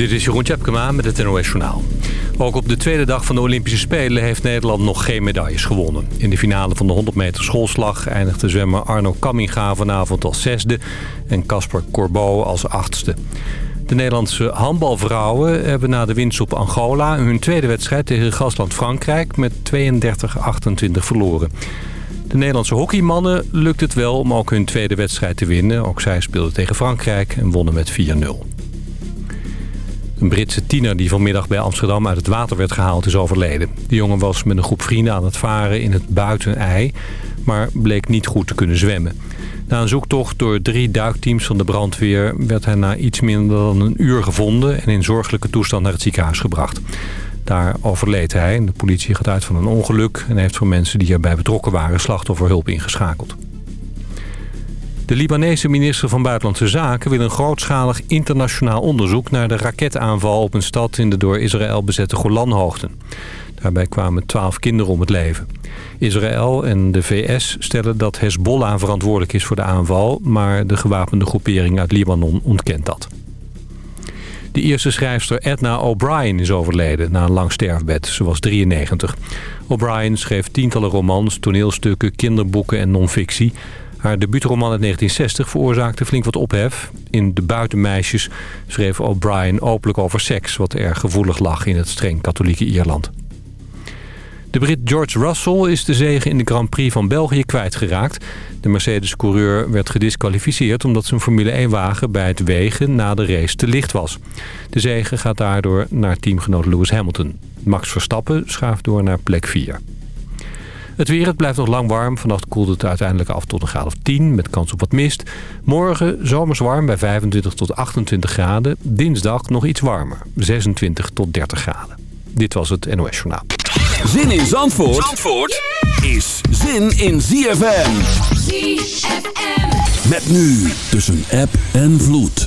Dit is Jeroen Tjepkema met het NOS Journaal. Ook op de tweede dag van de Olympische Spelen heeft Nederland nog geen medailles gewonnen. In de finale van de 100 meter schoolslag eindigde zwemmer Arno Kamminga vanavond als zesde... en Casper Corbeau als achtste. De Nederlandse handbalvrouwen hebben na de winst op Angola... hun tweede wedstrijd tegen gastland Frankrijk met 32-28 verloren. De Nederlandse hockeymannen lukt het wel om ook hun tweede wedstrijd te winnen. Ook zij speelden tegen Frankrijk en wonnen met 4-0. Een Britse tiener die vanmiddag bij Amsterdam uit het water werd gehaald is overleden. De jongen was met een groep vrienden aan het varen in het buitenei, maar bleek niet goed te kunnen zwemmen. Na een zoektocht door drie duikteams van de brandweer werd hij na iets minder dan een uur gevonden en in zorgelijke toestand naar het ziekenhuis gebracht. Daar overleed hij. De politie gaat uit van een ongeluk en heeft voor mensen die erbij betrokken waren slachtofferhulp ingeschakeld. De Libanese minister van Buitenlandse Zaken wil een grootschalig internationaal onderzoek naar de raketaanval op een stad in de door Israël bezette Golanhoogten. Daarbij kwamen twaalf kinderen om het leven. Israël en de VS stellen dat Hezbollah verantwoordelijk is voor de aanval... maar de gewapende groepering uit Libanon ontkent dat. De eerste schrijfster Edna O'Brien is overleden na een lang sterfbed. Ze was 93. O'Brien schreef tientallen romans, toneelstukken, kinderboeken en non-fictie... Haar debuutroman uit 1960 veroorzaakte flink wat ophef. In De Buitenmeisjes schreef O'Brien openlijk over seks... wat erg gevoelig lag in het streng katholieke Ierland. De Brit George Russell is de zege in de Grand Prix van België kwijtgeraakt. De Mercedes-coureur werd gedisqualificeerd omdat zijn Formule 1-wagen bij het wegen na de race te licht was. De zege gaat daardoor naar teamgenoot Lewis Hamilton. Max Verstappen schuift door naar plek 4. Het weer, het blijft nog lang warm. Vannacht koelt het uiteindelijk af tot een graad of 10 met kans op wat mist. Morgen zomers warm bij 25 tot 28 graden. Dinsdag nog iets warmer, 26 tot 30 graden. Dit was het NOS Journaal. Zin in Zandvoort, Zandvoort is zin in ZFM. ZFM. Met nu tussen app en vloed.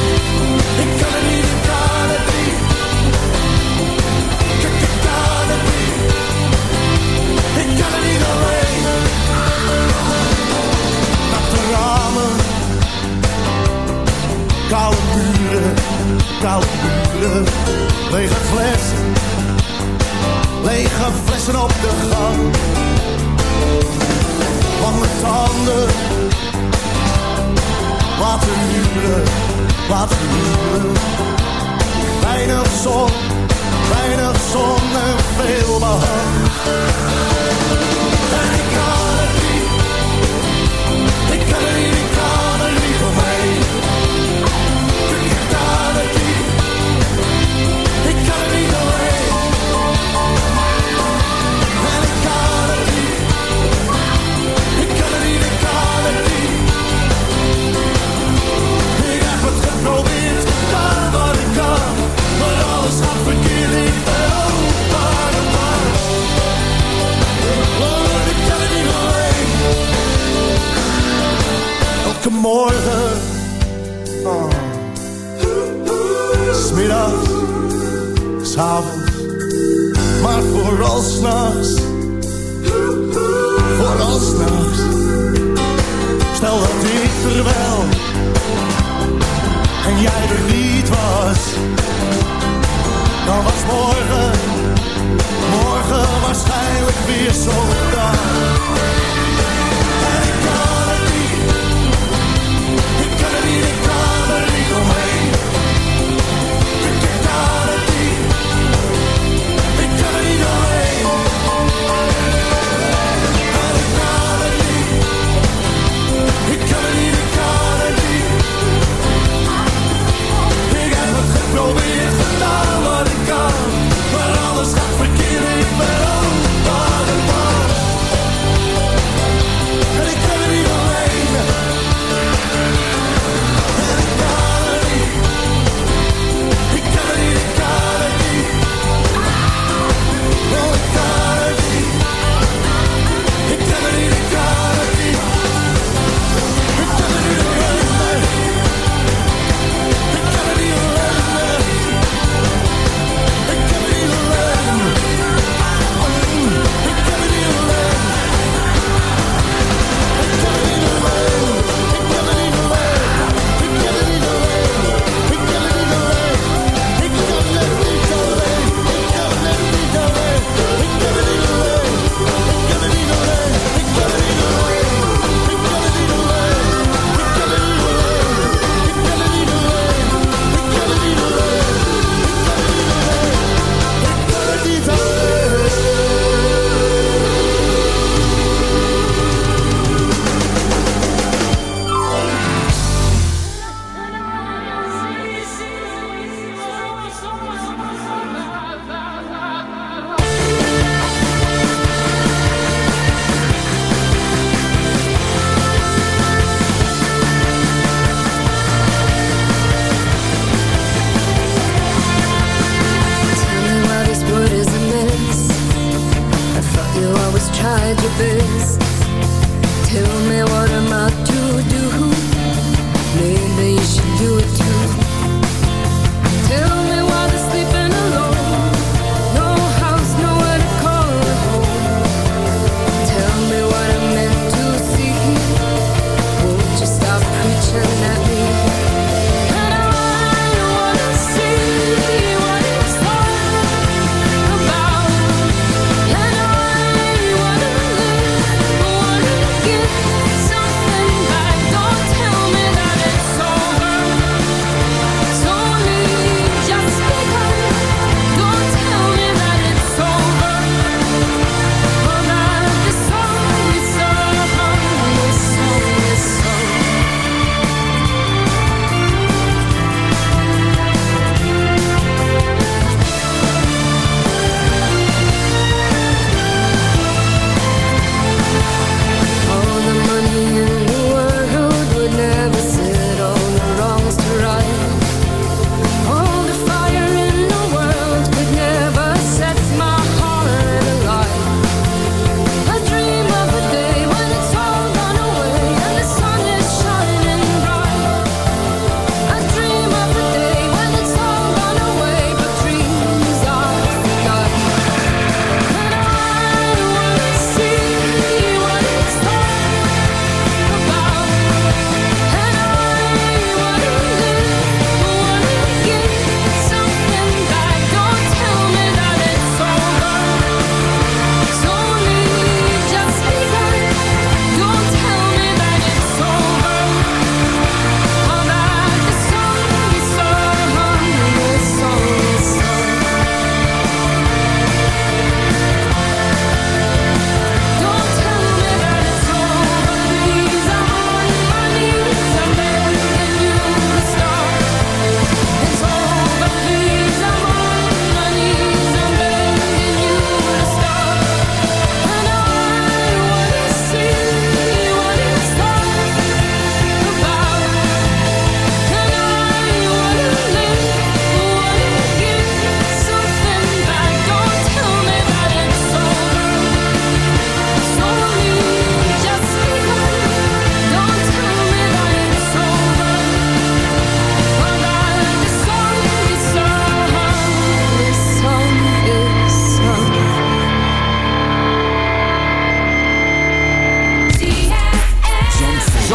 Koude muren, koude muren. Lege flessen. Lege flessen op de gang. Lange tanden. Laten huren laat huren. Weinig zon, weinig zon en veel behang.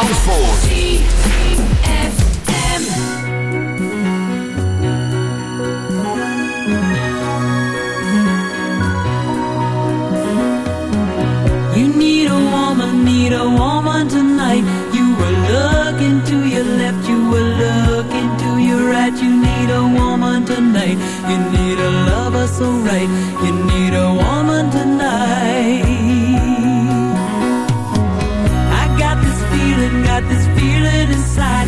Zandvoort. You need a woman, need a woman tonight. You were looking to your left, you were looking to your right. You need a woman tonight. You need a lover so right. You need a woman tonight. Feeling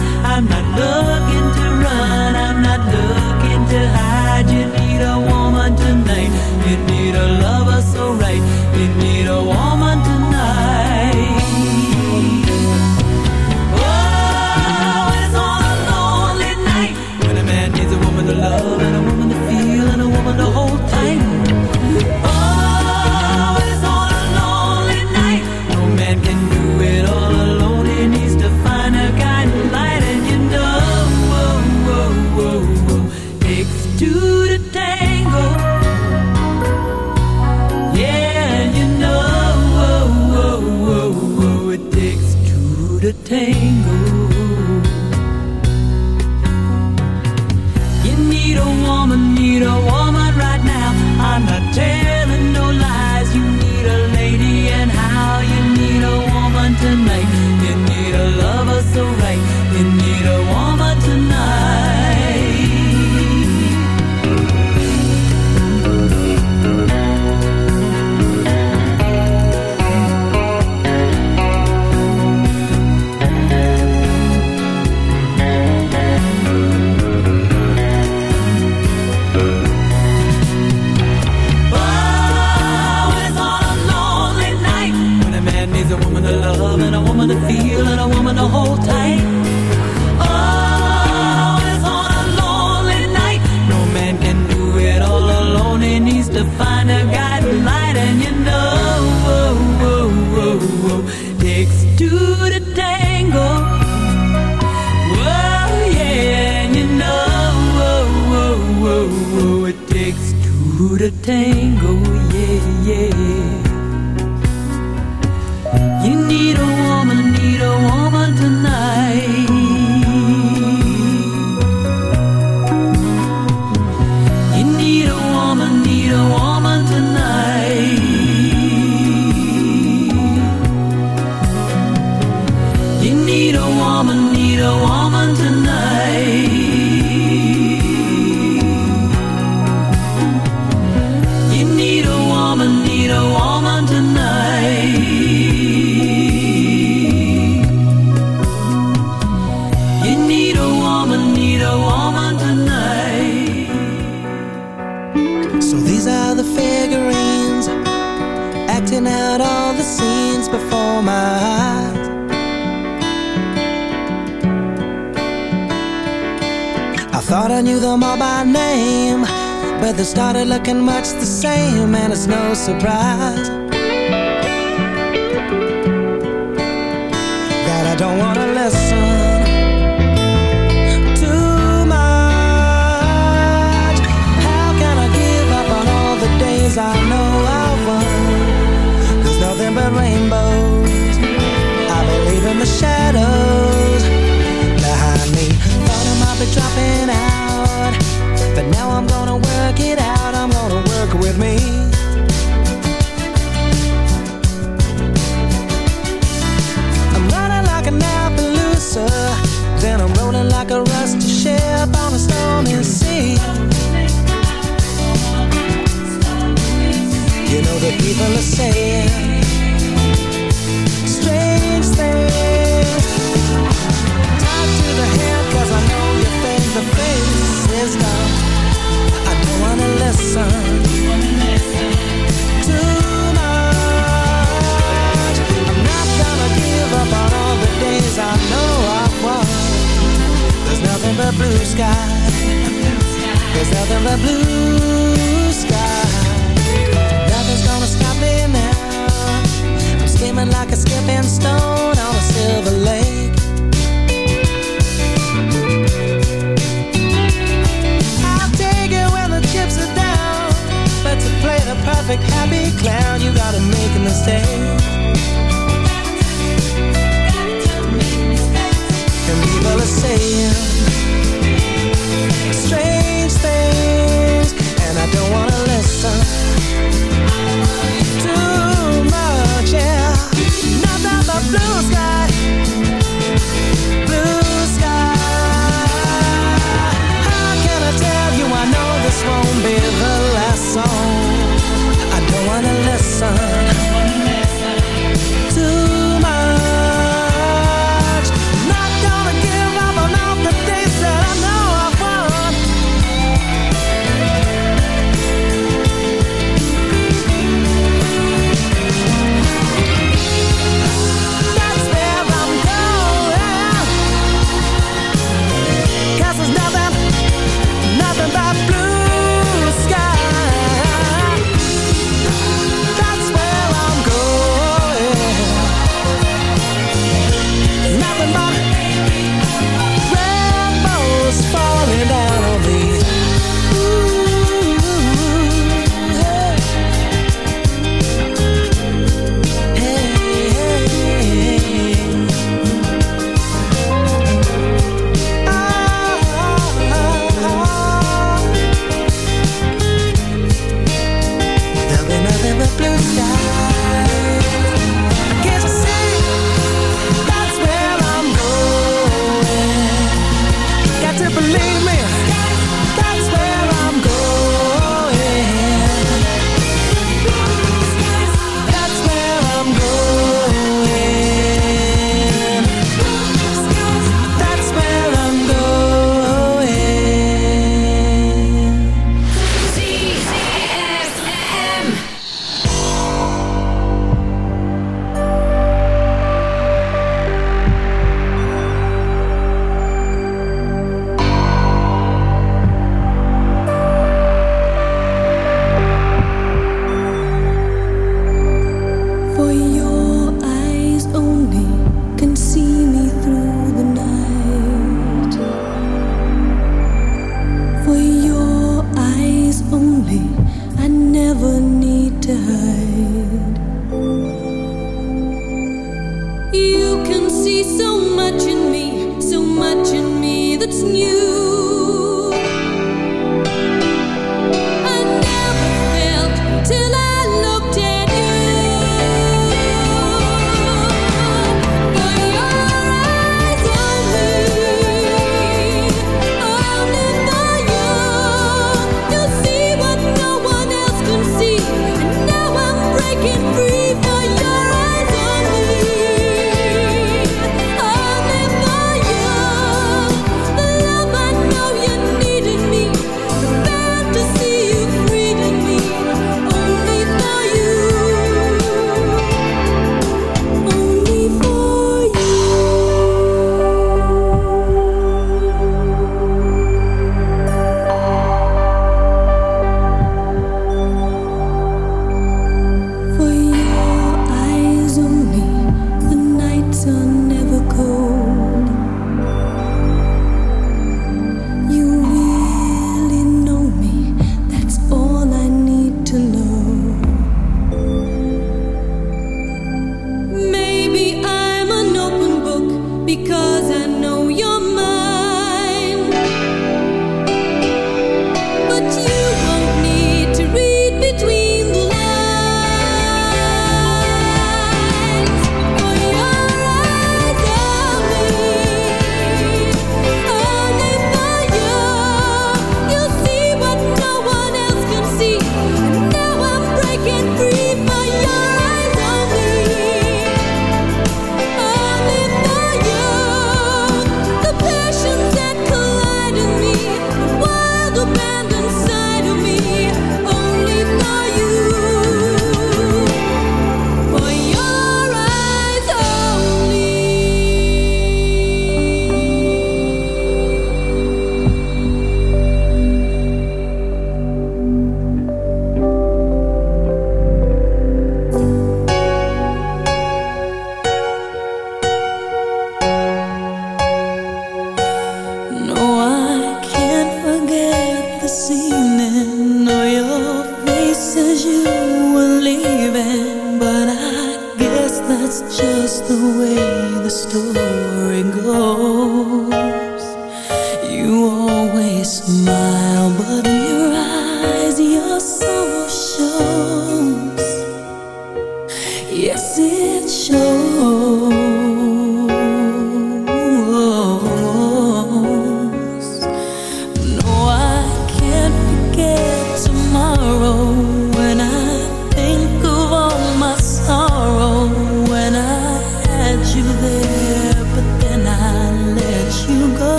new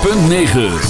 .9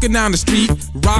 Walking down the street, clapping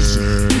Crazy.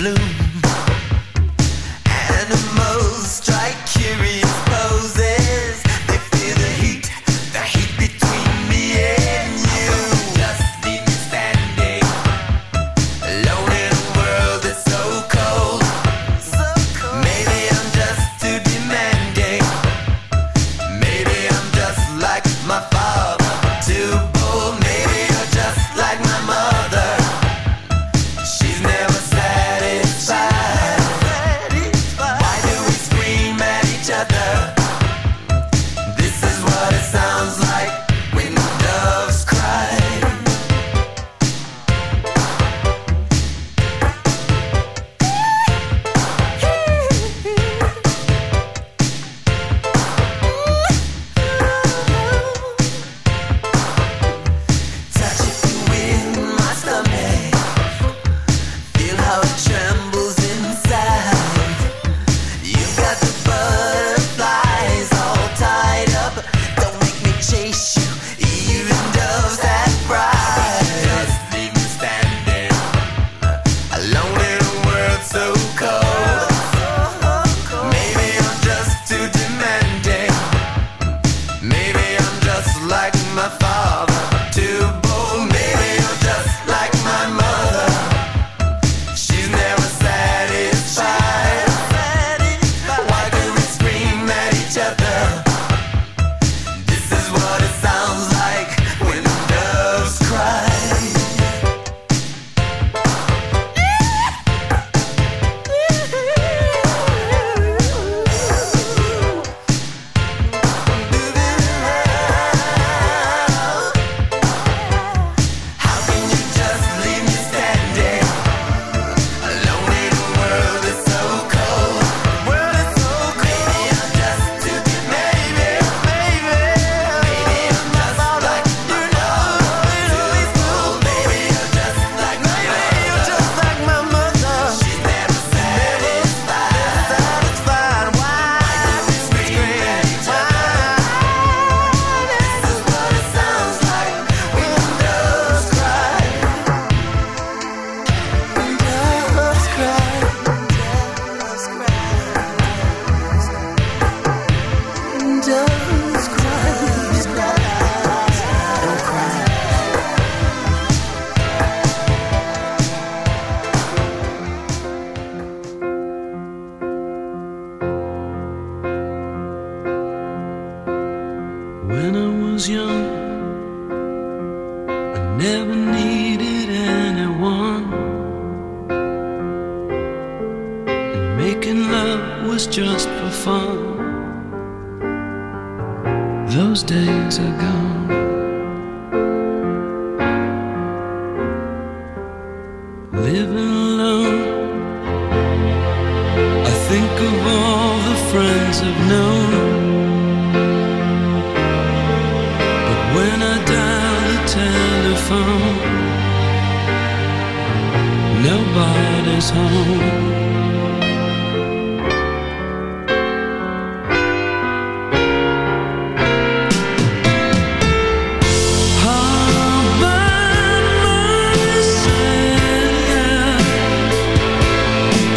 blue.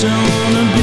Don't